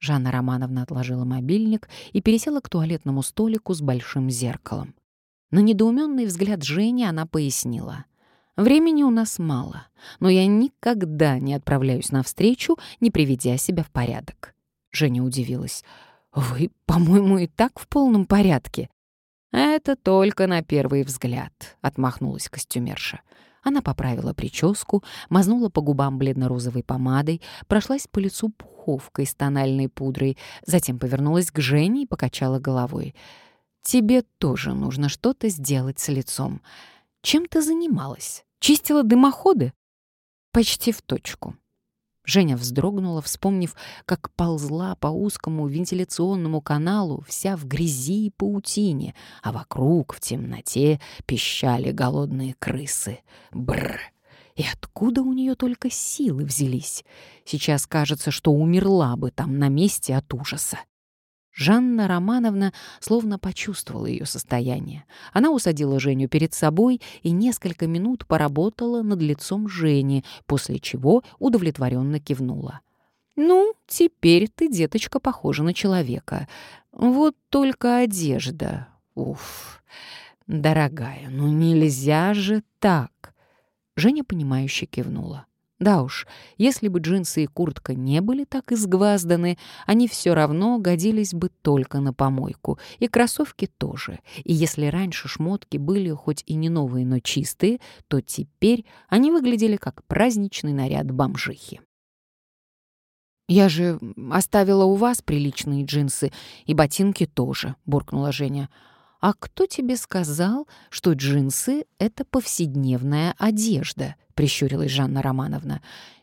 Жанна Романовна отложила мобильник и пересела к туалетному столику с большим зеркалом. На недоуменный взгляд Жени она пояснила. «Времени у нас мало, но я никогда не отправляюсь на встречу, не приведя себя в порядок». Женя удивилась. «Вы, по-моему, и так в полном порядке». «Это только на первый взгляд», — отмахнулась костюмерша. Она поправила прическу, мазнула по губам бледно-розовой помадой, прошлась по лицу пуховкой с тональной пудрой, затем повернулась к Жене и покачала головой. «Тебе тоже нужно что-то сделать с лицом. Чем ты занималась? Чистила дымоходы?» «Почти в точку», Женя вздрогнула, вспомнив, как ползла по узкому вентиляционному каналу вся в грязи и паутине, а вокруг в темноте пищали голодные крысы. Бррр! И откуда у нее только силы взялись? Сейчас кажется, что умерла бы там на месте от ужаса. Жанна Романовна словно почувствовала ее состояние. Она усадила Женю перед собой и несколько минут поработала над лицом Жени, после чего удовлетворенно кивнула. «Ну, теперь ты, деточка, похожа на человека. Вот только одежда. Уф, дорогая, ну нельзя же так!» Женя, понимающе кивнула. Да уж, если бы джинсы и куртка не были так изгвазданы, они все равно годились бы только на помойку, и кроссовки тоже. И если раньше шмотки были хоть и не новые, но чистые, то теперь они выглядели как праздничный наряд бомжихи. «Я же оставила у вас приличные джинсы, и ботинки тоже», — буркнула Женя. «А кто тебе сказал, что джинсы — это повседневная одежда?» — прищурилась Жанна Романовна.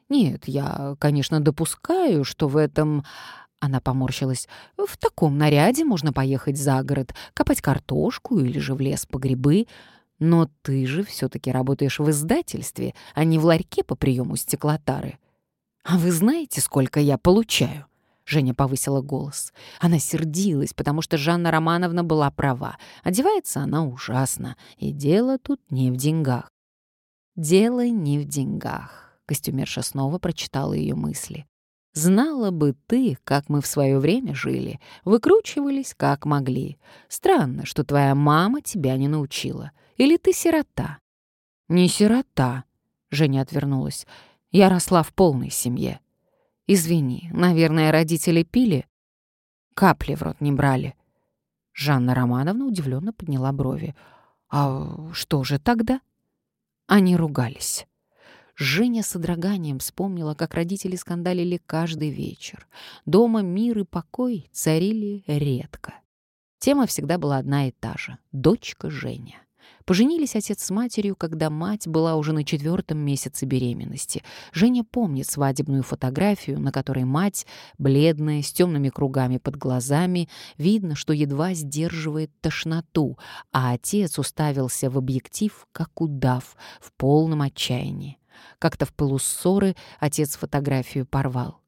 «Нет, я, конечно, допускаю, что в этом...» Она поморщилась. «В таком наряде можно поехать за город, копать картошку или же в лес по грибы. Но ты же все-таки работаешь в издательстве, а не в ларьке по приему стеклотары. А вы знаете, сколько я получаю?» Женя повысила голос. Она сердилась, потому что Жанна Романовна была права. Одевается она ужасно, и дело тут не в деньгах. «Дело не в деньгах», — костюмерша снова прочитала ее мысли. «Знала бы ты, как мы в свое время жили, выкручивались как могли. Странно, что твоя мама тебя не научила. Или ты сирота?» «Не сирота», — Женя отвернулась. «Я росла в полной семье». Извини, наверное, родители пили? Капли в рот не брали. Жанна Романовна удивленно подняла брови. А что же тогда? Они ругались. Женя с содроганием вспомнила, как родители скандалили каждый вечер. Дома мир и покой царили редко. Тема всегда была одна и та же — дочка Женя. Поженились отец с матерью, когда мать была уже на четвертом месяце беременности. Женя помнит свадебную фотографию, на которой мать, бледная, с темными кругами под глазами, видно, что едва сдерживает тошноту, а отец уставился в объектив, как удав, в полном отчаянии. Как-то в пылу ссоры отец фотографию порвал.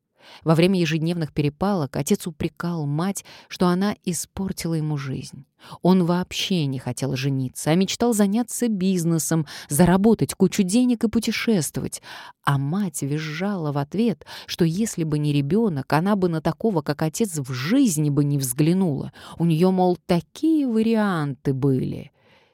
Во время ежедневных перепалок отец упрекал мать, что она испортила ему жизнь. Он вообще не хотел жениться, а мечтал заняться бизнесом, заработать кучу денег и путешествовать. А мать визжала в ответ, что если бы не ребенок, она бы на такого, как отец, в жизни бы не взглянула. У нее, мол, такие варианты были.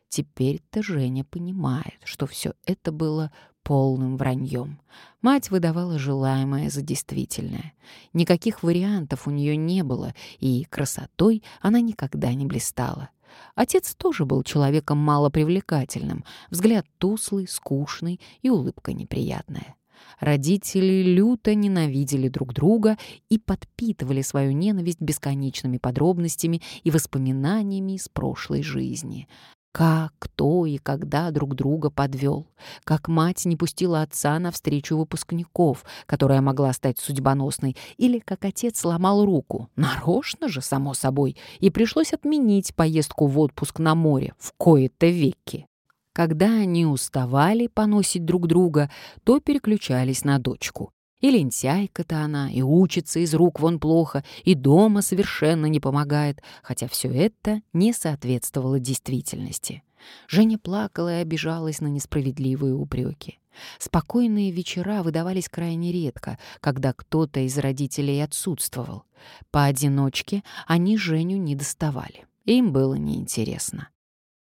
Теперь-то Женя понимает, что все это было полным враньем. Мать выдавала желаемое за действительное. Никаких вариантов у нее не было, и красотой она никогда не блистала. Отец тоже был человеком малопривлекательным, взгляд туслый, скучный и улыбка неприятная. Родители люто ненавидели друг друга и подпитывали свою ненависть бесконечными подробностями и воспоминаниями из прошлой жизни. Как, кто и когда друг друга подвел. Как мать не пустила отца на встречу выпускников, которая могла стать судьбоносной. Или как отец сломал руку. Нарочно же, само собой. И пришлось отменить поездку в отпуск на море в кои-то веки. Когда они уставали поносить друг друга, то переключались на дочку. И лентяйка-то она, и учится из рук вон плохо, и дома совершенно не помогает, хотя все это не соответствовало действительности. Женя плакала и обижалась на несправедливые упреки. Спокойные вечера выдавались крайне редко, когда кто-то из родителей отсутствовал. Поодиночке они Женю не доставали. Им было неинтересно.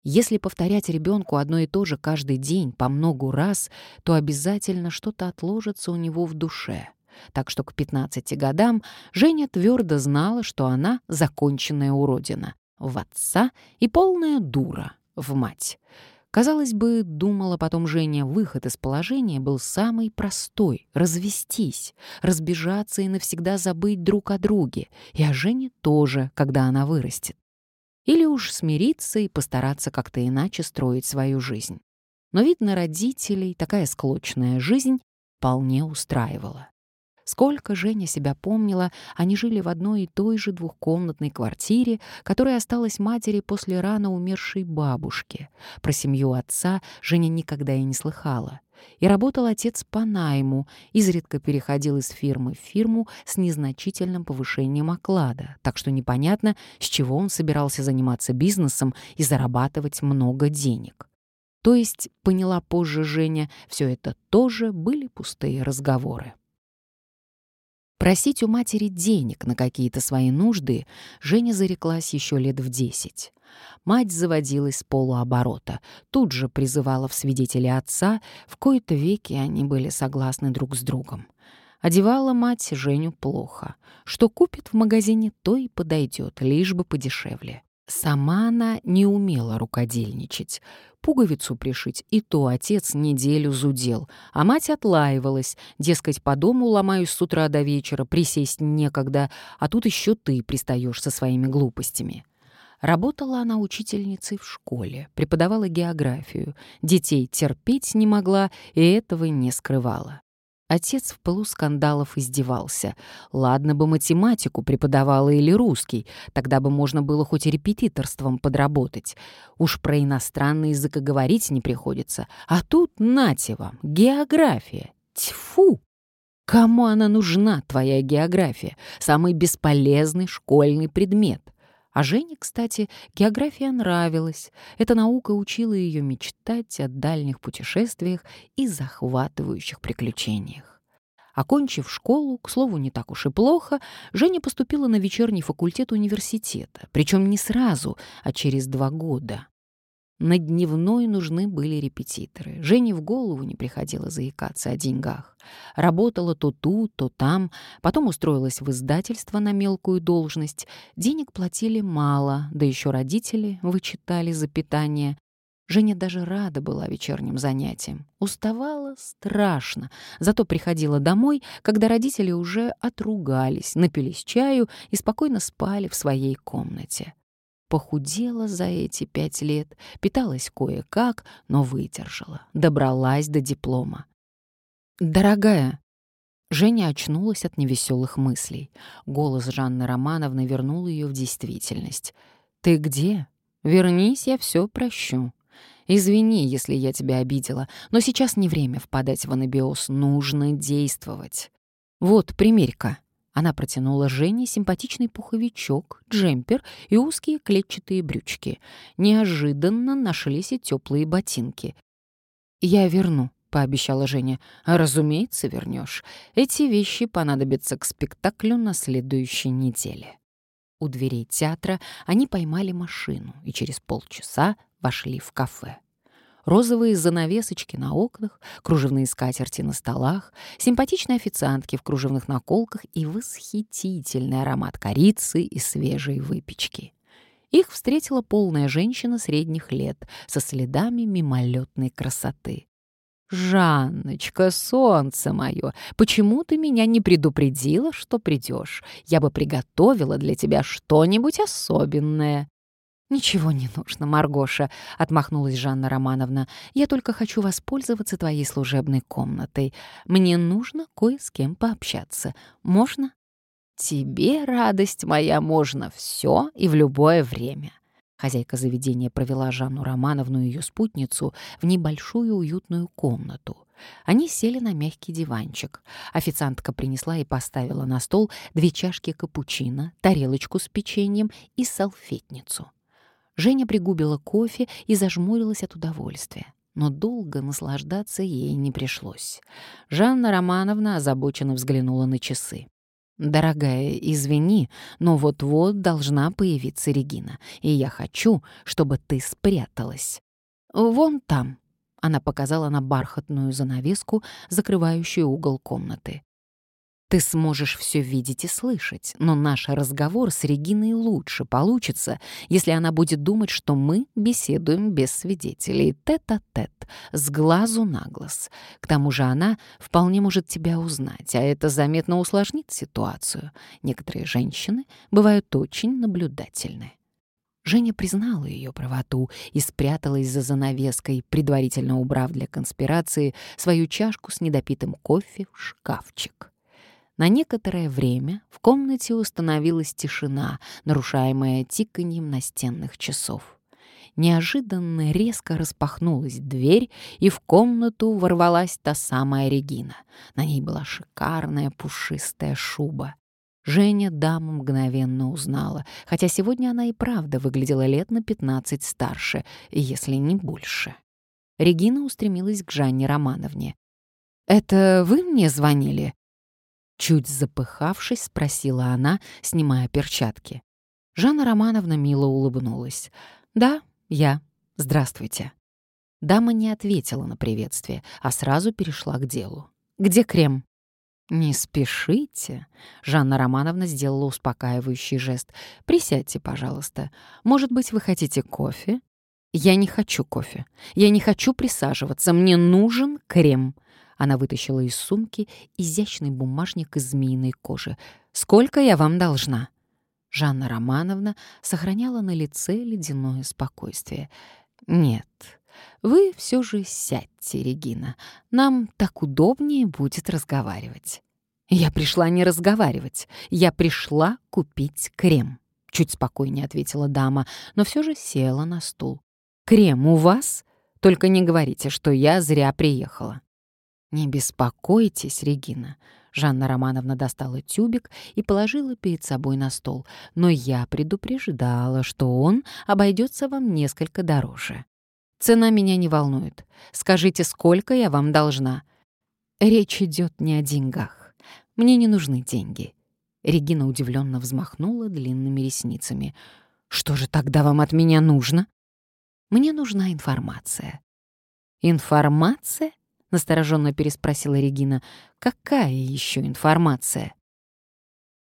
Если повторять ребенку одно и то же каждый день по многу раз, то обязательно что-то отложится у него в душе. Так что к 15 годам Женя твердо знала, что она законченная уродина в отца и полная дура в мать. Казалось бы, думала потом Женя, выход из положения был самый простой — развестись, разбежаться и навсегда забыть друг о друге, и о Жене тоже, когда она вырастет. Или уж смириться и постараться как-то иначе строить свою жизнь. Но, видно, родителей такая склочная жизнь вполне устраивала. Сколько Женя себя помнила, они жили в одной и той же двухкомнатной квартире, которая осталась матери после рано умершей бабушки. Про семью отца Женя никогда и не слыхала. И работал отец по найму, изредка переходил из фирмы в фирму с незначительным повышением оклада, так что непонятно, с чего он собирался заниматься бизнесом и зарабатывать много денег. То есть, поняла позже Женя, все это тоже были пустые разговоры. Просить у матери денег на какие-то свои нужды Женя зареклась еще лет в десять. Мать заводилась с полуоборота, тут же призывала в свидетели отца, в кои-то веки они были согласны друг с другом. Одевала мать Женю плохо. Что купит в магазине, то и подойдет, лишь бы подешевле. Сама она не умела рукодельничать. Пуговицу пришить и то отец неделю зудел, а мать отлаивалась, дескать, по дому ломаюсь с утра до вечера, присесть некогда, а тут еще ты пристаешь со своими глупостями. Работала она учительницей в школе, преподавала географию, детей терпеть не могла и этого не скрывала. Отец в пылу скандалов издевался. Ладно бы математику преподавала или русский, тогда бы можно было хоть репетиторством подработать. Уж про иностранный язык и говорить не приходится. А тут, нате вам, география. Тьфу! Кому она нужна, твоя география? Самый бесполезный школьный предмет. А Жене, кстати, география нравилась. Эта наука учила ее мечтать о дальних путешествиях и захватывающих приключениях. Окончив школу, к слову, не так уж и плохо, Женя поступила на вечерний факультет университета, причем не сразу, а через два года. На дневной нужны были репетиторы. Жене в голову не приходило заикаться о деньгах. Работала то тут, то там, потом устроилась в издательство на мелкую должность. Денег платили мало, да еще родители вычитали за питание. Женя даже рада была вечерним занятиям. Уставала страшно, зато приходила домой, когда родители уже отругались, напились чаю и спокойно спали в своей комнате. Похудела за эти пять лет, питалась кое-как, но выдержала, добралась до диплома. «Дорогая!» Женя очнулась от невеселых мыслей. Голос Жанны Романовны вернул ее в действительность. «Ты где? Вернись, я все прощу. Извини, если я тебя обидела, но сейчас не время впадать в анабиоз, нужно действовать. Вот, примерь-ка». Она протянула Жене симпатичный пуховичок, джемпер и узкие клетчатые брючки. Неожиданно нашлись и теплые ботинки. «Я верну», — пообещала Женя. «Разумеется, вернешь. Эти вещи понадобятся к спектаклю на следующей неделе». У дверей театра они поймали машину и через полчаса вошли в кафе розовые занавесочки на окнах, кружевные скатерти на столах, симпатичные официантки в кружевных наколках и восхитительный аромат корицы и свежей выпечки. Их встретила полная женщина средних лет со следами мимолетной красоты. «Жанночка, солнце мое, почему ты меня не предупредила, что придешь? Я бы приготовила для тебя что-нибудь особенное». «Ничего не нужно, Маргоша», — отмахнулась Жанна Романовна. «Я только хочу воспользоваться твоей служебной комнатой. Мне нужно кое с кем пообщаться. Можно?» «Тебе, радость моя, можно все и в любое время». Хозяйка заведения провела Жанну Романовну и ее спутницу в небольшую уютную комнату. Они сели на мягкий диванчик. Официантка принесла и поставила на стол две чашки капучино, тарелочку с печеньем и салфетницу. Женя пригубила кофе и зажмурилась от удовольствия. но долго наслаждаться ей не пришлось. Жанна Романовна озабоченно взглянула на часы. «Дорогая, извини, но вот-вот должна появиться Регина, и я хочу, чтобы ты спряталась. Вон там». Она показала на бархатную занавеску, закрывающую угол комнаты. Ты сможешь все видеть и слышать, но наш разговор с Региной лучше получится, если она будет думать, что мы беседуем без свидетелей, тет-а-тет, -тет, с глазу на глаз. К тому же она вполне может тебя узнать, а это заметно усложнит ситуацию. Некоторые женщины бывают очень наблюдательны. Женя признала ее правоту и спряталась за занавеской, предварительно убрав для конспирации свою чашку с недопитым кофе в шкафчик. На некоторое время в комнате установилась тишина, нарушаемая тиканьем настенных часов. Неожиданно резко распахнулась дверь, и в комнату ворвалась та самая Регина. На ней была шикарная пушистая шуба. Женя даму мгновенно узнала, хотя сегодня она и правда выглядела лет на пятнадцать старше, если не больше. Регина устремилась к Жанне Романовне. «Это вы мне звонили?» Чуть запыхавшись, спросила она, снимая перчатки. Жанна Романовна мило улыбнулась. «Да, я. Здравствуйте». Дама не ответила на приветствие, а сразу перешла к делу. «Где крем?» «Не спешите», — Жанна Романовна сделала успокаивающий жест. «Присядьте, пожалуйста. Может быть, вы хотите кофе?» «Я не хочу кофе. Я не хочу присаживаться. Мне нужен крем. Она вытащила из сумки изящный бумажник из змеиной кожи. «Сколько я вам должна?» Жанна Романовна сохраняла на лице ледяное спокойствие. «Нет, вы все же сядьте, Регина. Нам так удобнее будет разговаривать». «Я пришла не разговаривать. Я пришла купить крем», — чуть спокойнее ответила дама, но все же села на стул. «Крем у вас? Только не говорите, что я зря приехала». «Не беспокойтесь, Регина». Жанна Романовна достала тюбик и положила перед собой на стол. «Но я предупреждала, что он обойдется вам несколько дороже. Цена меня не волнует. Скажите, сколько я вам должна?» «Речь идет не о деньгах. Мне не нужны деньги». Регина удивленно взмахнула длинными ресницами. «Что же тогда вам от меня нужно?» «Мне нужна информация». «Информация?» Настороженно переспросила Регина. Какая еще информация?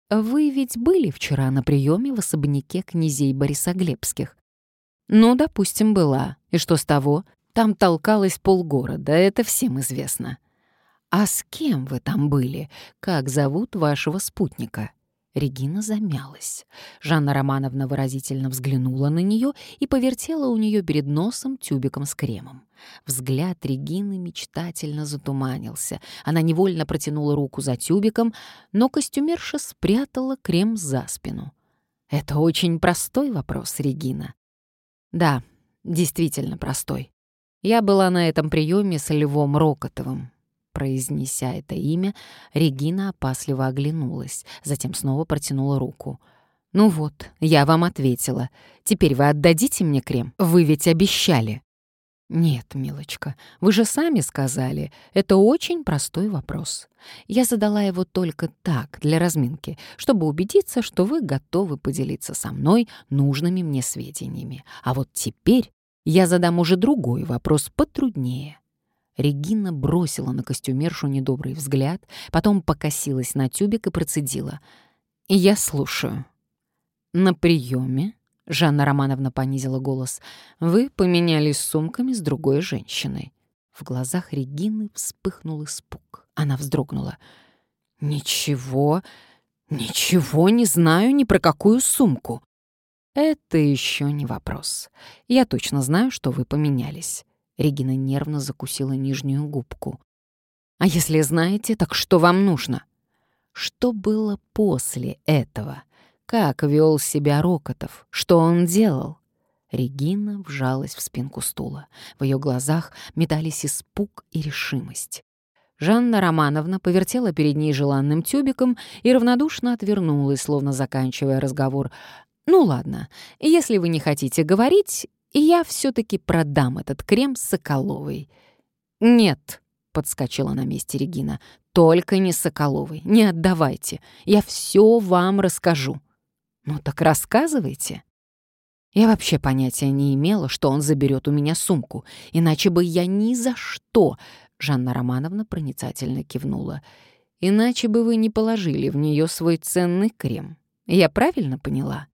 Вы ведь были вчера на приеме в особняке князей Борисоглебских. Ну, допустим, была. И что с того? Там толкалось полгорода, это всем известно. А с кем вы там были? Как зовут вашего спутника? Регина замялась. Жанна Романовна выразительно взглянула на нее и повертела у нее перед носом тюбиком с кремом. Взгляд Регины мечтательно затуманился. Она невольно протянула руку за тюбиком, но костюмерша спрятала крем за спину. «Это очень простой вопрос, Регина». «Да, действительно простой. Я была на этом приеме с Львом Рокотовым. Произнеся это имя, Регина опасливо оглянулась, затем снова протянула руку. «Ну вот, я вам ответила. Теперь вы отдадите мне крем? Вы ведь обещали». «Нет, милочка, вы же сами сказали, это очень простой вопрос. Я задала его только так, для разминки, чтобы убедиться, что вы готовы поделиться со мной нужными мне сведениями. А вот теперь я задам уже другой вопрос потруднее. Регина бросила на костюмершу недобрый взгляд, потом покосилась на тюбик и процедила. «Я слушаю». «На приеме», — Жанна Романовна понизила голос, «вы поменялись сумками с другой женщиной». В глазах Регины вспыхнул испуг. Она вздрогнула. «Ничего, ничего не знаю ни про какую сумку». «Это еще не вопрос. Я точно знаю, что вы поменялись. Регина нервно закусила нижнюю губку. «А если знаете, так что вам нужно?» Что было после этого? Как вел себя Рокотов? Что он делал? Регина вжалась в спинку стула. В ее глазах метались испуг и решимость. Жанна Романовна повертела перед ней желанным тюбиком и равнодушно отвернулась, словно заканчивая разговор. «Ну ладно, если вы не хотите говорить, и я все-таки продам этот крем Соколовой». «Нет», — подскочила на месте Регина, — «только не Соколовой, не отдавайте, я все вам расскажу». «Ну так рассказывайте». Я вообще понятия не имела, что он заберет у меня сумку, иначе бы я ни за что, Жанна Романовна проницательно кивнула, иначе бы вы не положили в нее свой ценный крем. Я правильно поняла?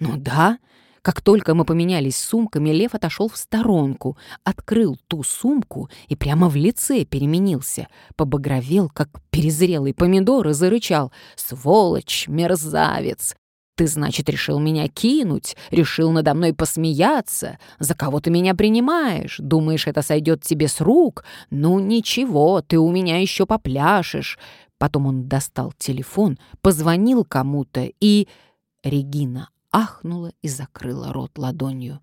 Ну да. Как только мы поменялись сумками, Лев отошел в сторонку, открыл ту сумку и прямо в лице переменился. Побагровел, как перезрелый помидор, и зарычал. «Сволочь, мерзавец! Ты, значит, решил меня кинуть, решил надо мной посмеяться. За кого ты меня принимаешь? Думаешь, это сойдет тебе с рук? Ну ничего, ты у меня еще попляшешь. Потом он достал телефон, позвонил кому-то и... Регина ахнула и закрыла рот ладонью.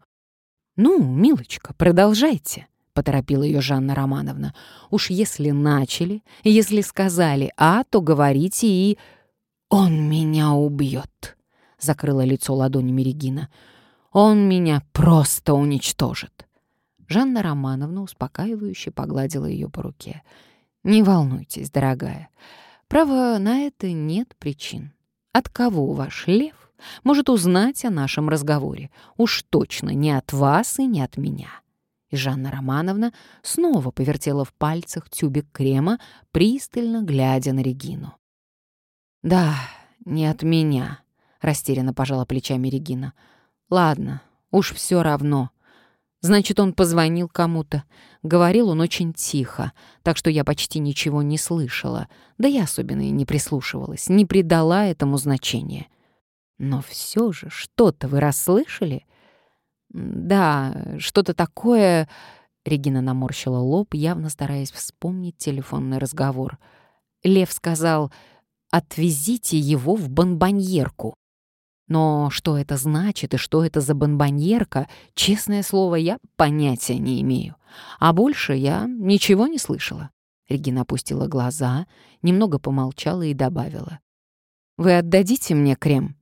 «Ну, милочка, продолжайте», — поторопила ее Жанна Романовна. «Уж если начали, если сказали «а», то говорите и...» «Он меня убьет», закрыла лицо ладонями Регина. «Он меня просто уничтожит!» Жанна Романовна успокаивающе погладила ее по руке. «Не волнуйтесь, дорогая. Право, на это нет причин. От кого ваш лев может узнать о нашем разговоре? Уж точно не от вас и не от меня». И Жанна Романовна снова повертела в пальцах тюбик крема, пристально глядя на Регину. «Да, не от меня», растерянно пожала плечами Регина. Ладно, уж все равно. Значит, он позвонил кому-то. Говорил он очень тихо, так что я почти ничего не слышала. Да я особенно и не прислушивалась, не придала этому значения. Но все же что-то вы расслышали? Да, что-то такое... Регина наморщила лоб, явно стараясь вспомнить телефонный разговор. Лев сказал, «Отвезите его в бомбоньерку». Но что это значит и что это за бомбоньерка, честное слово, я понятия не имею. А больше я ничего не слышала. Регина опустила глаза, немного помолчала и добавила. «Вы отдадите мне крем?»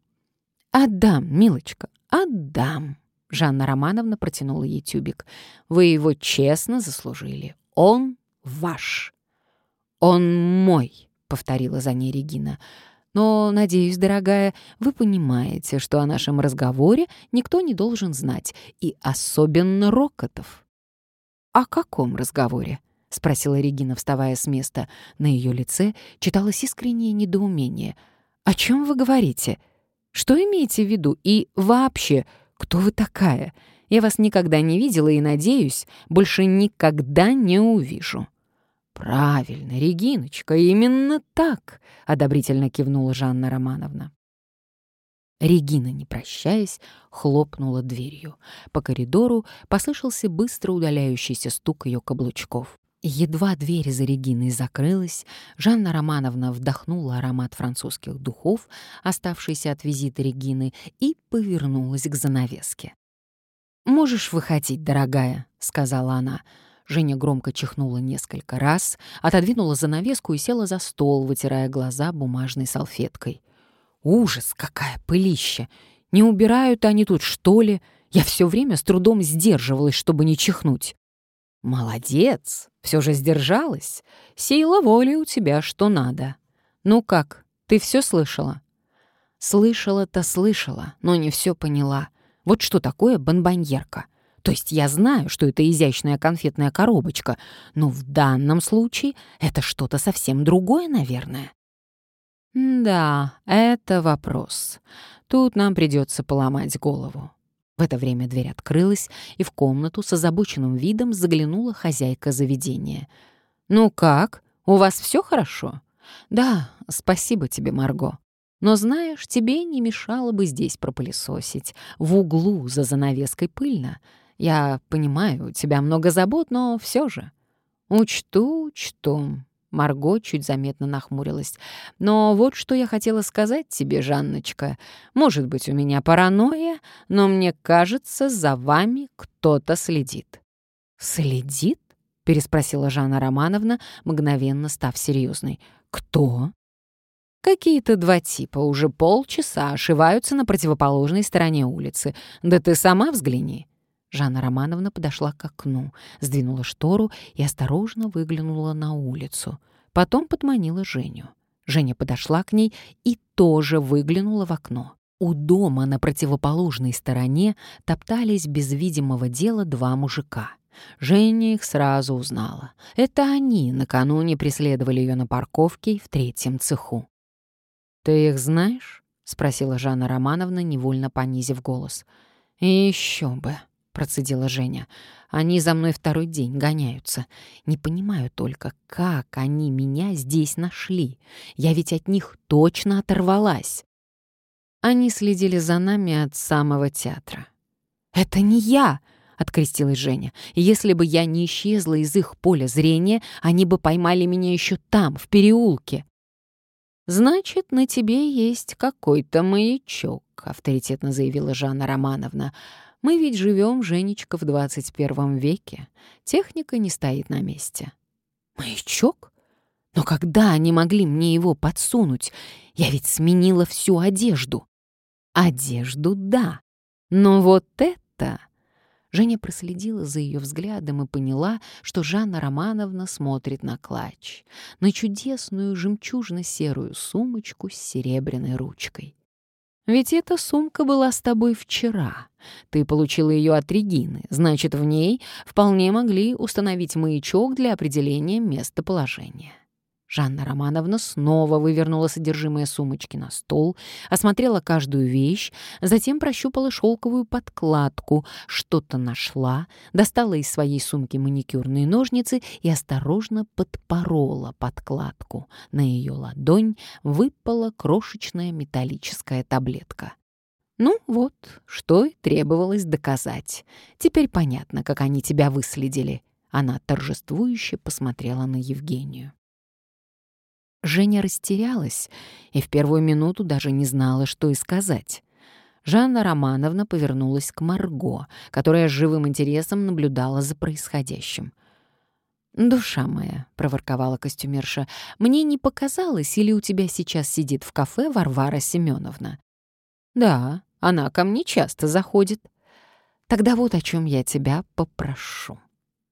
«Отдам, милочка, отдам!» Жанна Романовна протянула ей тюбик. «Вы его честно заслужили. Он ваш». «Он мой», — повторила за ней Регина. Но, надеюсь, дорогая, вы понимаете, что о нашем разговоре никто не должен знать, и особенно Рокотов». «О каком разговоре?» — спросила Регина, вставая с места. На ее лице читалось искреннее недоумение. «О чем вы говорите? Что имеете в виду? И вообще, кто вы такая? Я вас никогда не видела и, надеюсь, больше никогда не увижу». «Правильно, Региночка, именно так!» — одобрительно кивнула Жанна Романовна. Регина, не прощаясь, хлопнула дверью. По коридору послышался быстро удаляющийся стук ее каблучков. Едва дверь за Региной закрылась, Жанна Романовна вдохнула аромат французских духов, оставшийся от визита Регины, и повернулась к занавеске. «Можешь выходить, дорогая», — сказала она. Женя громко чихнула несколько раз, отодвинула занавеску и села за стол, вытирая глаза бумажной салфеткой. «Ужас, какая пылища! Не убирают они тут, что ли? Я все время с трудом сдерживалась, чтобы не чихнуть». «Молодец! Все же сдержалась. Сила воли у тебя что надо. Ну как, ты все слышала?» «Слышала-то слышала, но не все поняла. Вот что такое бонбоньерка?» То есть я знаю, что это изящная конфетная коробочка, но в данном случае это что-то совсем другое, наверное. Да, это вопрос. Тут нам придется поломать голову. В это время дверь открылась, и в комнату с озабоченным видом заглянула хозяйка заведения. «Ну как? У вас все хорошо?» «Да, спасибо тебе, Марго. Но знаешь, тебе не мешало бы здесь пропылесосить. В углу за занавеской пыльно. Я понимаю, у тебя много забот, но все же. Учту, учту. Марго чуть заметно нахмурилась. «Но вот что я хотела сказать тебе, Жанночка. Может быть, у меня паранойя, но мне кажется, за вами кто-то следит». «Следит?» — переспросила Жанна Романовна, мгновенно став серьезной. «Кто?» «Какие-то два типа уже полчаса ошиваются на противоположной стороне улицы. Да ты сама взгляни. Жанна Романовна подошла к окну, сдвинула штору и осторожно выглянула на улицу. Потом подманила Женю. Женя подошла к ней и тоже выглянула в окно. У дома на противоположной стороне топтались без видимого дела два мужика. Женя их сразу узнала. Это они накануне преследовали ее на парковке в третьем цеху. «Ты их знаешь?» — спросила Жанна Романовна, невольно понизив голос. «Еще бы», — процедила Женя. «Они за мной второй день гоняются. Не понимаю только, как они меня здесь нашли. Я ведь от них точно оторвалась». Они следили за нами от самого театра. «Это не я!» — открестилась Женя. «Если бы я не исчезла из их поля зрения, они бы поймали меня еще там, в переулке». «Значит, на тебе есть какой-то маячок», — авторитетно заявила Жанна Романовна. Мы ведь живем, Женечка, в 21 веке. Техника не стоит на месте. Маячок? Но когда они могли мне его подсунуть? Я ведь сменила всю одежду. Одежду — да. Но вот это... Женя проследила за ее взглядом и поняла, что Жанна Романовна смотрит на клатч, на чудесную жемчужно-серую сумочку с серебряной ручкой. Ведь эта сумка была с тобой вчера. Ты получила ее от Регины, значит, в ней вполне могли установить маячок для определения местоположения. Жанна Романовна снова вывернула содержимое сумочки на стол, осмотрела каждую вещь, затем прощупала шелковую подкладку, что-то нашла, достала из своей сумки маникюрные ножницы и осторожно подпорола подкладку. На ее ладонь выпала крошечная металлическая таблетка. Ну вот, что и требовалось доказать. Теперь понятно, как они тебя выследили. Она торжествующе посмотрела на Евгению. Женя растерялась и в первую минуту даже не знала, что и сказать. Жанна Романовна повернулась к Марго, которая живым интересом наблюдала за происходящим. «Душа моя», — проворковала костюмерша, — «мне не показалось, или у тебя сейчас сидит в кафе Варвара Семеновна?» «Да, она ко мне часто заходит». «Тогда вот о чем я тебя попрошу».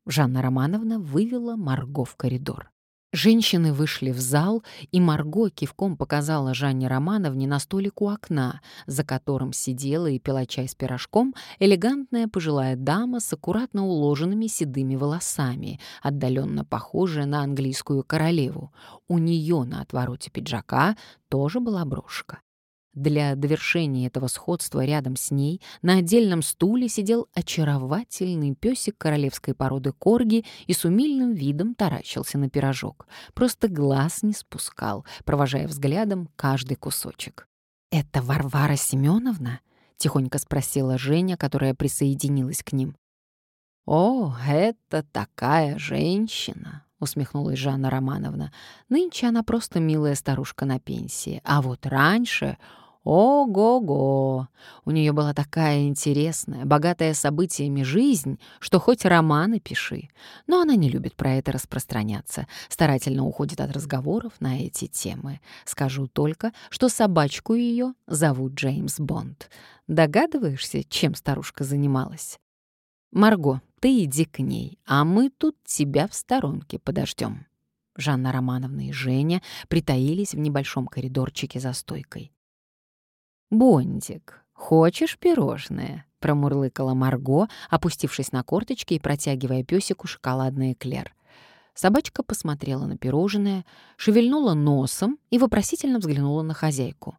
Жанна Романовна вывела Марго в коридор. Женщины вышли в зал, и Марго кивком показала Жанне Романовне на столик у окна, за которым сидела и пила чай с пирожком элегантная пожилая дама с аккуратно уложенными седыми волосами, отдаленно похожая на английскую королеву. У нее на отвороте пиджака тоже была брошка. Для довершения этого сходства рядом с ней на отдельном стуле сидел очаровательный песик королевской породы корги и с умильным видом таращился на пирожок. Просто глаз не спускал, провожая взглядом каждый кусочек. «Это Варвара Семеновна?» — тихонько спросила Женя, которая присоединилась к ним. «О, это такая женщина!» — усмехнулась Жанна Романовна. «Нынче она просто милая старушка на пенсии, а вот раньше Ого-го! У нее была такая интересная, богатая событиями жизнь, что хоть романы пиши. Но она не любит про это распространяться, старательно уходит от разговоров на эти темы. Скажу только, что собачку ее зовут Джеймс Бонд. Догадываешься, чем старушка занималась? «Марго, ты иди к ней, а мы тут тебя в сторонке подождем». Жанна Романовна и Женя притаились в небольшом коридорчике за стойкой. «Бондик, хочешь пирожное?» — промурлыкала Марго, опустившись на корточки и протягивая песику шоколадный эклер. Собачка посмотрела на пирожное, шевельнула носом и вопросительно взглянула на хозяйку.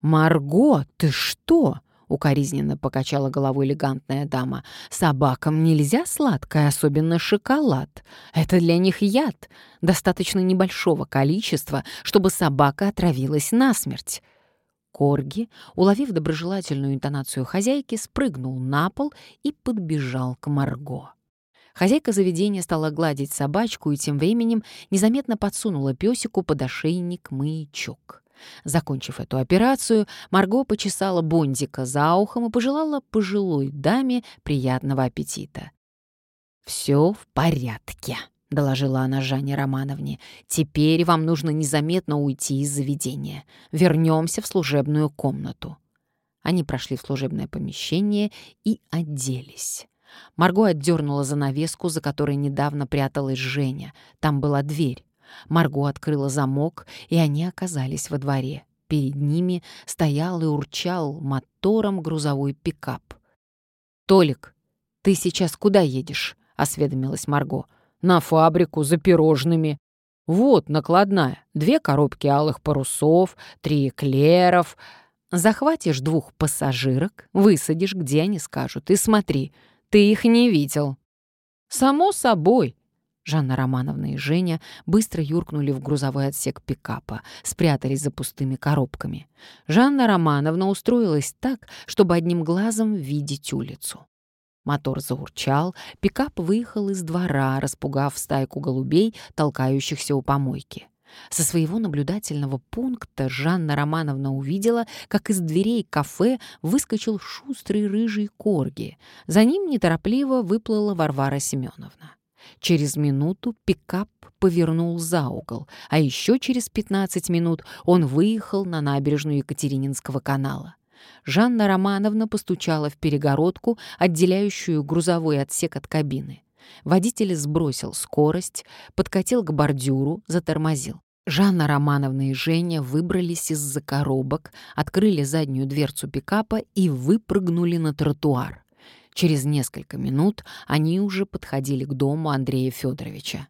«Марго, ты что?» — укоризненно покачала головой элегантная дама. «Собакам нельзя сладкое, особенно шоколад. Это для них яд. Достаточно небольшого количества, чтобы собака отравилась насмерть. Корги, уловив доброжелательную интонацию хозяйки, спрыгнул на пол и подбежал к Марго. Хозяйка заведения стала гладить собачку и тем временем незаметно подсунула песику под ошейник маячок. Закончив эту операцию, Марго почесала Бондика за ухом и пожелала пожилой даме приятного аппетита. «Все в порядке», — доложила она Жанне Романовне. «Теперь вам нужно незаметно уйти из заведения. Вернемся в служебную комнату». Они прошли в служебное помещение и оделись. Марго отдернула занавеску, за которой недавно пряталась Женя. Там была дверь. Марго открыла замок, и они оказались во дворе. Перед ними стоял и урчал мотором грузовой пикап. «Толик, ты сейчас куда едешь?» — осведомилась Марго. «На фабрику, за пирожными». «Вот, накладная. Две коробки алых парусов, три эклеров. Захватишь двух пассажирок, высадишь, где они скажут, и смотри, ты их не видел». «Само собой», Жанна Романовна и Женя быстро юркнули в грузовой отсек пикапа, спрятались за пустыми коробками. Жанна Романовна устроилась так, чтобы одним глазом видеть улицу. Мотор заурчал, пикап выехал из двора, распугав стайку голубей, толкающихся у помойки. Со своего наблюдательного пункта Жанна Романовна увидела, как из дверей кафе выскочил шустрый рыжий корги. За ним неторопливо выплыла Варвара Семеновна. Через минуту пикап повернул за угол, а еще через 15 минут он выехал на набережную Екатерининского канала. Жанна Романовна постучала в перегородку, отделяющую грузовой отсек от кабины. Водитель сбросил скорость, подкатил к бордюру, затормозил. Жанна Романовна и Женя выбрались из-за коробок, открыли заднюю дверцу пикапа и выпрыгнули на тротуар. Через несколько минут они уже подходили к дому Андрея Федоровича.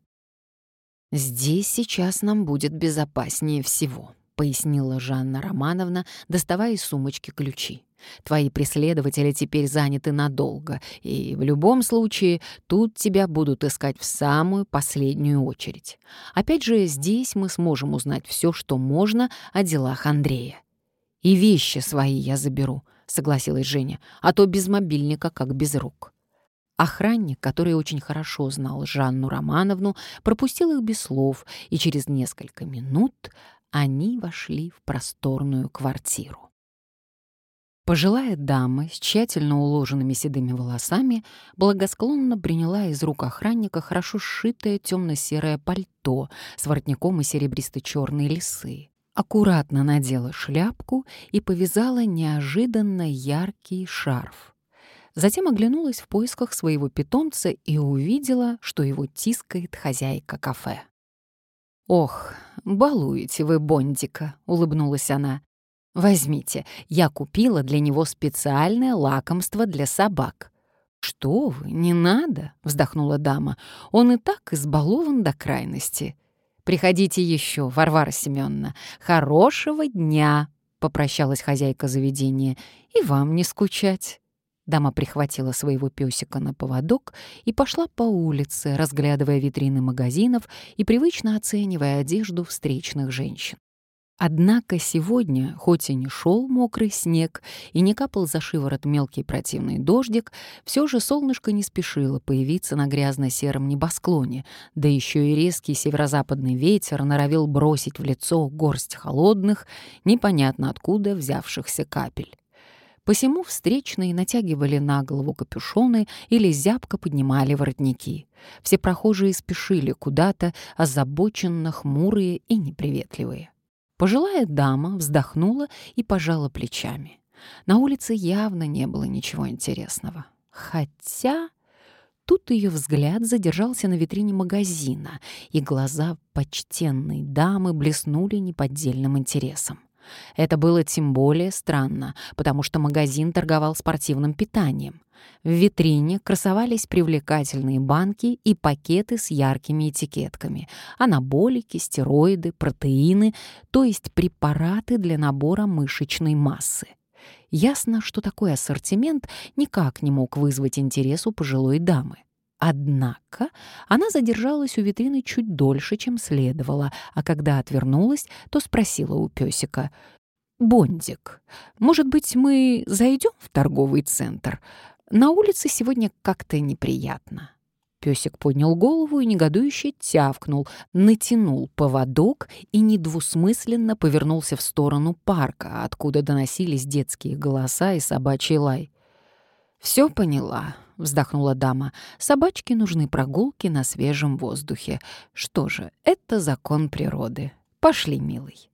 «Здесь сейчас нам будет безопаснее всего», — пояснила Жанна Романовна, доставая из сумочки ключи. «Твои преследователи теперь заняты надолго, и в любом случае тут тебя будут искать в самую последнюю очередь. Опять же, здесь мы сможем узнать все, что можно о делах Андрея. И вещи свои я заберу», — согласилась Женя, «а то без мобильника, как без рук». Охранник, который очень хорошо знал Жанну Романовну, пропустил их без слов, и через несколько минут они вошли в просторную квартиру. Пожилая дама с тщательно уложенными седыми волосами благосклонно приняла из рук охранника хорошо сшитое темно-серое пальто с воротником и серебристо-черные лисы аккуратно надела шляпку и повязала неожиданно яркий шарф. Затем оглянулась в поисках своего питомца и увидела, что его тискает хозяйка кафе. «Ох, балуете вы Бондика», — улыбнулась она. «Возьмите, я купила для него специальное лакомство для собак». «Что вы, не надо», — вздохнула дама. «Он и так избалован до крайности». Приходите еще, Варвара Семеновна. Хорошего дня!» — попрощалась хозяйка заведения. «И вам не скучать». Дама прихватила своего песика на поводок и пошла по улице, разглядывая витрины магазинов и привычно оценивая одежду встречных женщин. Однако сегодня, хоть и не шел мокрый снег и не капал за шиворот мелкий противный дождик, все же солнышко не спешило появиться на грязно-сером небосклоне, да еще и резкий северо-западный ветер норовил бросить в лицо горсть холодных, непонятно откуда взявшихся капель. Посему встречные натягивали на голову капюшоны или зябко поднимали воротники. Все прохожие спешили куда-то, озабоченно хмурые и неприветливые. Пожилая дама вздохнула и пожала плечами. На улице явно не было ничего интересного. Хотя тут ее взгляд задержался на витрине магазина, и глаза почтенной дамы блеснули неподдельным интересом. Это было тем более странно, потому что магазин торговал спортивным питанием. В витрине красовались привлекательные банки и пакеты с яркими этикетками. Анаболики, стероиды, протеины, то есть препараты для набора мышечной массы. Ясно, что такой ассортимент никак не мог вызвать интерес у пожилой дамы. Однако она задержалась у витрины чуть дольше, чем следовало, а когда отвернулась, то спросила у песика. «Бондик, может быть, мы зайдем в торговый центр? На улице сегодня как-то неприятно». Песик поднял голову и негодующе тявкнул, натянул поводок и недвусмысленно повернулся в сторону парка, откуда доносились детские голоса и собачий лай. «Все поняла», — вздохнула дама. «Собачке нужны прогулки на свежем воздухе. Что же, это закон природы. Пошли, милый».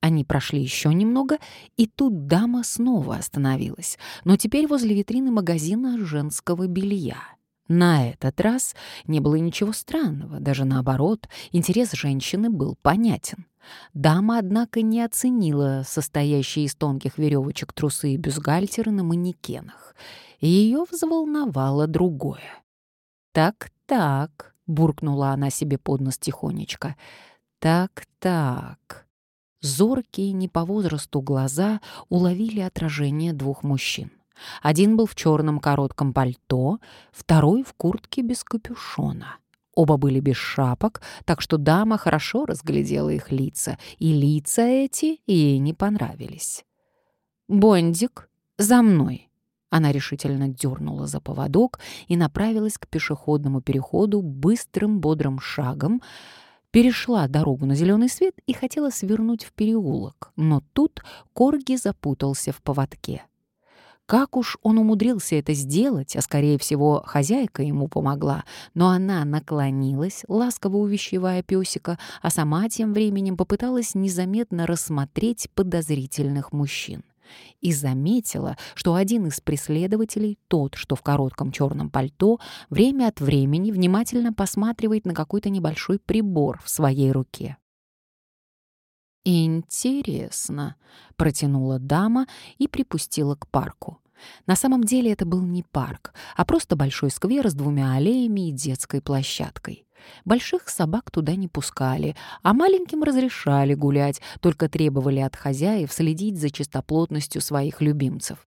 Они прошли еще немного, и тут дама снова остановилась, но теперь возле витрины магазина женского белья. На этот раз не было ничего странного, даже наоборот, интерес женщины был понятен. Дама, однако, не оценила состоящие из тонких веревочек трусы и бюстгальтеры на манекенах. Ее взволновало другое. «Так-так», — буркнула она себе под нос тихонечко, «так-так». Зоркие не по возрасту глаза уловили отражение двух мужчин. Один был в черном коротком пальто, второй в куртке без капюшона. Оба были без шапок, так что дама хорошо разглядела их лица, и лица эти ей не понравились. «Бондик, за мной!» Она решительно дернула за поводок и направилась к пешеходному переходу быстрым бодрым шагом, перешла дорогу на зеленый свет и хотела свернуть в переулок, но тут Корги запутался в поводке. Как уж он умудрился это сделать, а скорее всего хозяйка ему помогла, но она наклонилась, ласково увещевая песика, а сама тем временем попыталась незаметно рассмотреть подозрительных мужчин. И заметила, что один из преследователей, тот, что в коротком черном пальто, время от времени внимательно посматривает на какой-то небольшой прибор в своей руке. «Интересно», — протянула дама и припустила к парку. На самом деле это был не парк, а просто большой сквер с двумя аллеями и детской площадкой. Больших собак туда не пускали, а маленьким разрешали гулять, только требовали от хозяев следить за чистоплотностью своих любимцев.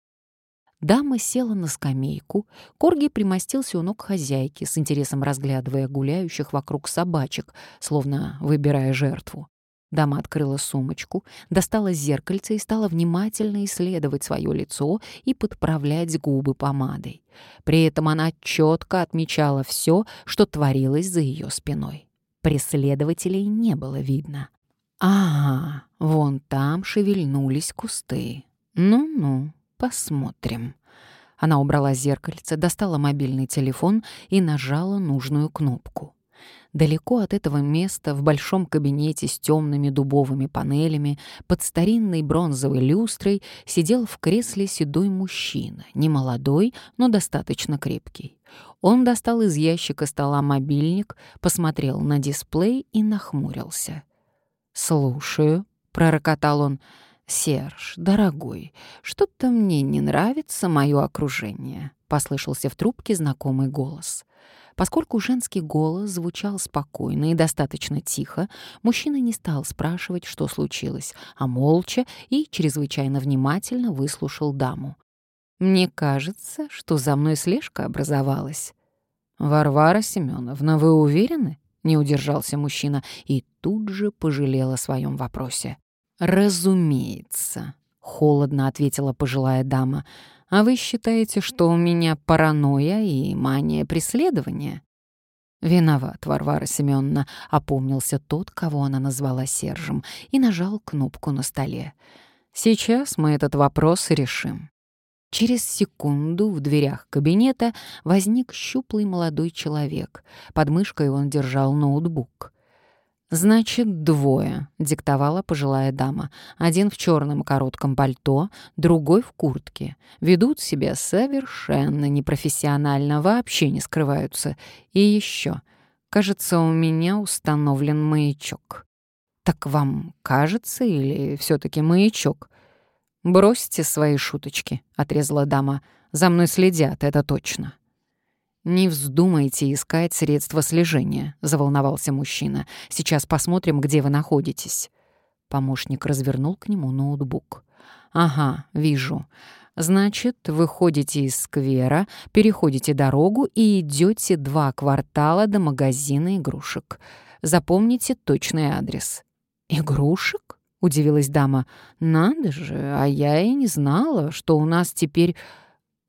Дама села на скамейку, Корги примостился у ног хозяйки, с интересом разглядывая гуляющих вокруг собачек, словно выбирая жертву. Дама открыла сумочку, достала зеркальце и стала внимательно исследовать свое лицо и подправлять губы помадой. При этом она четко отмечала все, что творилось за ее спиной. Преследователей не было видно. «Ага, вон там шевельнулись кусты. Ну-ну, посмотрим». Она убрала зеркальце, достала мобильный телефон и нажала нужную кнопку. Далеко от этого места, в большом кабинете с темными дубовыми панелями, под старинной бронзовой люстрой, сидел в кресле седой мужчина, не молодой, но достаточно крепкий. Он достал из ящика стола мобильник, посмотрел на дисплей и нахмурился. «Слушаю», — пророкотал он, — «Серж, дорогой, что-то мне не нравится мое окружение», — послышался в трубке знакомый голос. Поскольку женский голос звучал спокойно и достаточно тихо, мужчина не стал спрашивать, что случилось, а молча и чрезвычайно внимательно выслушал даму. «Мне кажется, что за мной слежка образовалась». «Варвара Семеновна, вы уверены?» — не удержался мужчина и тут же пожалел о своем вопросе. «Разумеется», — холодно ответила пожилая дама. А вы считаете, что у меня паранойя и мания преследования?» «Виноват, Варвара Семеновна», — опомнился тот, кого она назвала Сержем, и нажал кнопку на столе. «Сейчас мы этот вопрос решим». Через секунду в дверях кабинета возник щуплый молодой человек. Под мышкой он держал ноутбук. «Значит, двое», — диктовала пожилая дама. «Один в черном коротком пальто, другой в куртке. Ведут себя совершенно непрофессионально, вообще не скрываются. И еще, кажется, у меня установлен маячок». «Так вам кажется или все таки маячок?» «Бросьте свои шуточки», — отрезала дама. «За мной следят, это точно». «Не вздумайте искать средства слежения», — заволновался мужчина. «Сейчас посмотрим, где вы находитесь». Помощник развернул к нему ноутбук. «Ага, вижу. Значит, вы ходите из сквера, переходите дорогу и идете два квартала до магазина игрушек. Запомните точный адрес». «Игрушек?» — удивилась дама. «Надо же, а я и не знала, что у нас теперь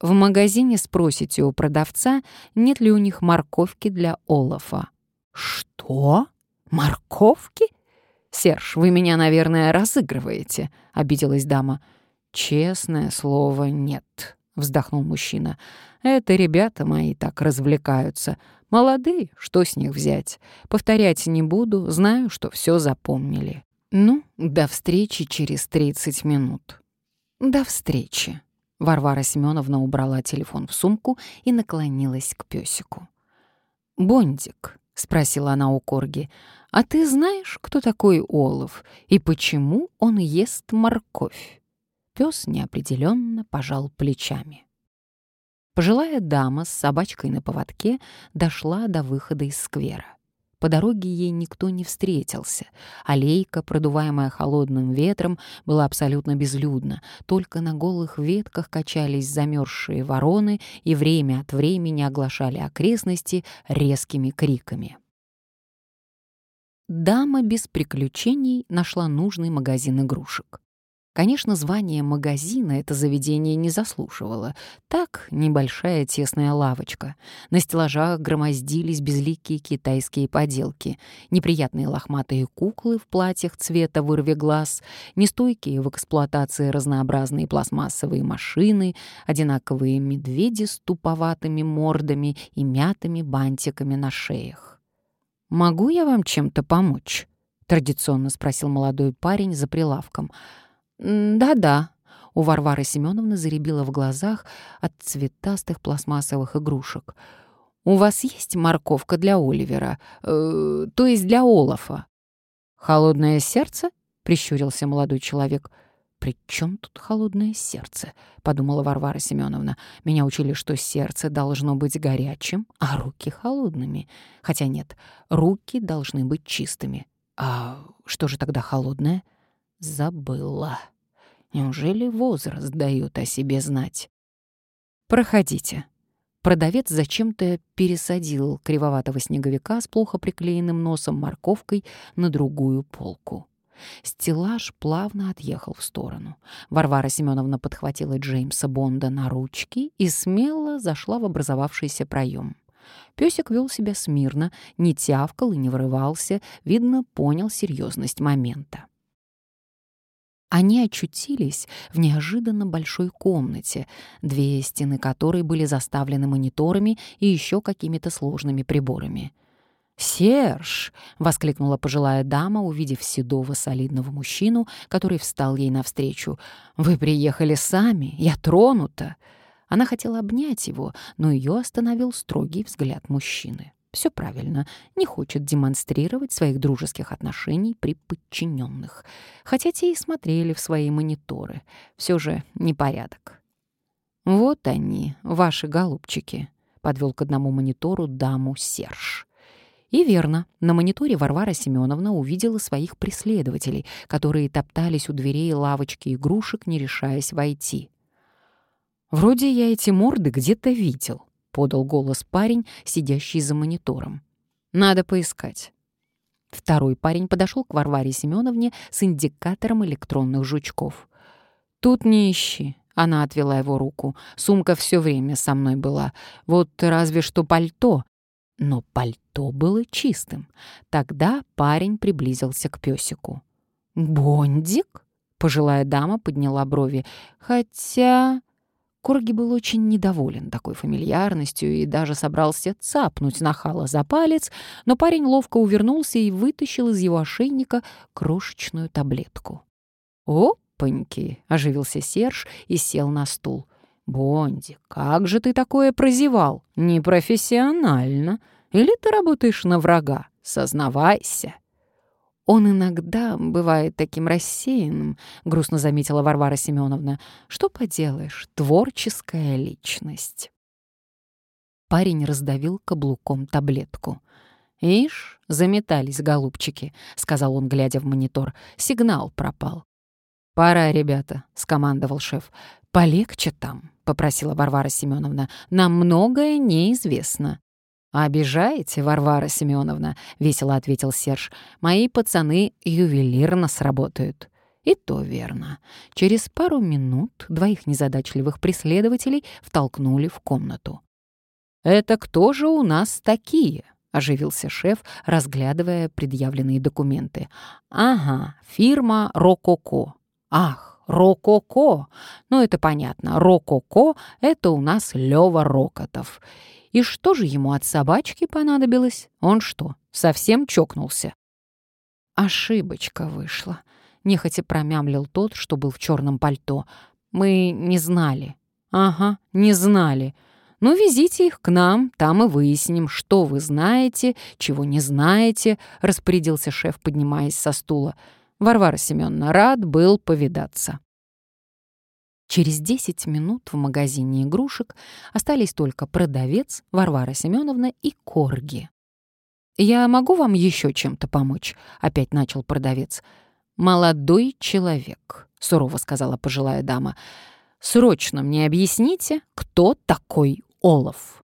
в магазине спросите у продавца, нет ли у них морковки для Олафа. «Что? Морковки?» «Серж, вы меня, наверное, разыгрываете», — обиделась дама. «Честное слово, нет», — вздохнул мужчина. «Это ребята мои так развлекаются. Молодые, что с них взять? Повторять не буду, знаю, что все запомнили». «Ну, до встречи через 30 минут». «До встречи». Варвара Семеновна убрала телефон в сумку и наклонилась к песику. «Бондик», — спросила она у Корги, — «а ты знаешь, кто такой Олов и почему он ест морковь?» Пес неопределенно пожал плечами. Пожилая дама с собачкой на поводке дошла до выхода из сквера. По дороге ей никто не встретился. Аллейка, продуваемая холодным ветром, была абсолютно безлюдна. Только на голых ветках качались замерзшие вороны и время от времени оглашали окрестности резкими криками. Дама без приключений нашла нужный магазин игрушек. Конечно, звание магазина это заведение не заслуживало. Так, небольшая тесная лавочка. На стеллажах громоздились безликие китайские поделки, неприятные лохматые куклы в платьях цвета вырви глаз, нестойкие в эксплуатации разнообразные пластмассовые машины, одинаковые медведи с туповатыми мордами и мятыми бантиками на шеях. «Могу я вам чем-то помочь?» — традиционно спросил молодой парень за прилавком — «Да-да», — у Варвары Семеновны заребило в глазах от цветастых пластмассовых игрушек. «У вас есть морковка для Оливера? Э, то есть для Олафа?» «Холодное сердце?» — прищурился молодой человек. «При чем тут холодное сердце?» — подумала Варвара Семеновна. «Меня учили, что сердце должно быть горячим, а руки холодными. Хотя нет, руки должны быть чистыми. А что же тогда холодное?» Забыла. Неужели возраст дает о себе знать? Проходите. Продавец зачем-то пересадил кривоватого снеговика с плохо приклеенным носом морковкой на другую полку. Стеллаж плавно отъехал в сторону. Варвара Семеновна подхватила Джеймса Бонда на ручки и смело зашла в образовавшийся проем. Песик вел себя смирно, не тявкал и не вырывался, видно, понял серьезность момента. Они очутились в неожиданно большой комнате, две стены которой были заставлены мониторами и еще какими-то сложными приборами. «Серж!» — воскликнула пожилая дама, увидев седого солидного мужчину, который встал ей навстречу. «Вы приехали сами, я тронута!» Она хотела обнять его, но ее остановил строгий взгляд мужчины. Все правильно, не хочет демонстрировать своих дружеских отношений при подчиненных. Хотя те и смотрели в свои мониторы. Все же непорядок. «Вот они, ваши голубчики», — подвел к одному монитору даму Серж. И верно, на мониторе Варвара Семеновна увидела своих преследователей, которые топтались у дверей лавочки игрушек, не решаясь войти. «Вроде я эти морды где-то видел», — подал голос парень, сидящий за монитором. «Надо поискать». Второй парень подошел к Варваре Семеновне с индикатором электронных жучков. «Тут не ищи», — она отвела его руку. «Сумка все время со мной была. Вот разве что пальто». Но пальто было чистым. Тогда парень приблизился к песику. «Бондик?» — пожилая дама подняла брови. «Хотя...» Корги был очень недоволен такой фамильярностью и даже собрался цапнуть нахала за палец, но парень ловко увернулся и вытащил из его ошейника крошечную таблетку. «Опаньки!» — оживился Серж и сел на стул. «Бонди, как же ты такое прозевал? Непрофессионально. Или ты работаешь на врага? Сознавайся!» «Он иногда бывает таким рассеянным», — грустно заметила Варвара Семеновна. «Что поделаешь, творческая личность». Парень раздавил каблуком таблетку. «Ишь, заметались голубчики», — сказал он, глядя в монитор. «Сигнал пропал». «Пора, ребята», — скомандовал шеф. «Полегче там», — попросила Варвара Семеновна. «Нам многое неизвестно». «Обижаете, Варвара Семеновна?» — весело ответил Серж. «Мои пацаны ювелирно сработают». И то верно. Через пару минут двоих незадачливых преследователей втолкнули в комнату. «Это кто же у нас такие?» — оживился шеф, разглядывая предъявленные документы. «Ага, фирма «Рококо». Ах, «Рококо». Ну, это понятно. «Рококо» — это у нас Лёва Рокотов. И что же ему от собачки понадобилось? Он что, совсем чокнулся? ошибочка вышла. Нехотя промямлил тот, что был в черном пальто. Мы не знали. Ага, не знали. Ну, везите их к нам, там и выясним, что вы знаете, чего не знаете, распорядился шеф, поднимаясь со стула. Варвара Семеновна рад был повидаться. Через 10 минут в магазине игрушек остались только продавец Варвара Семеновна и Корги. «Я могу вам еще чем-то помочь?» — опять начал продавец. «Молодой человек», — сурово сказала пожилая дама. «Срочно мне объясните, кто такой Олаф?»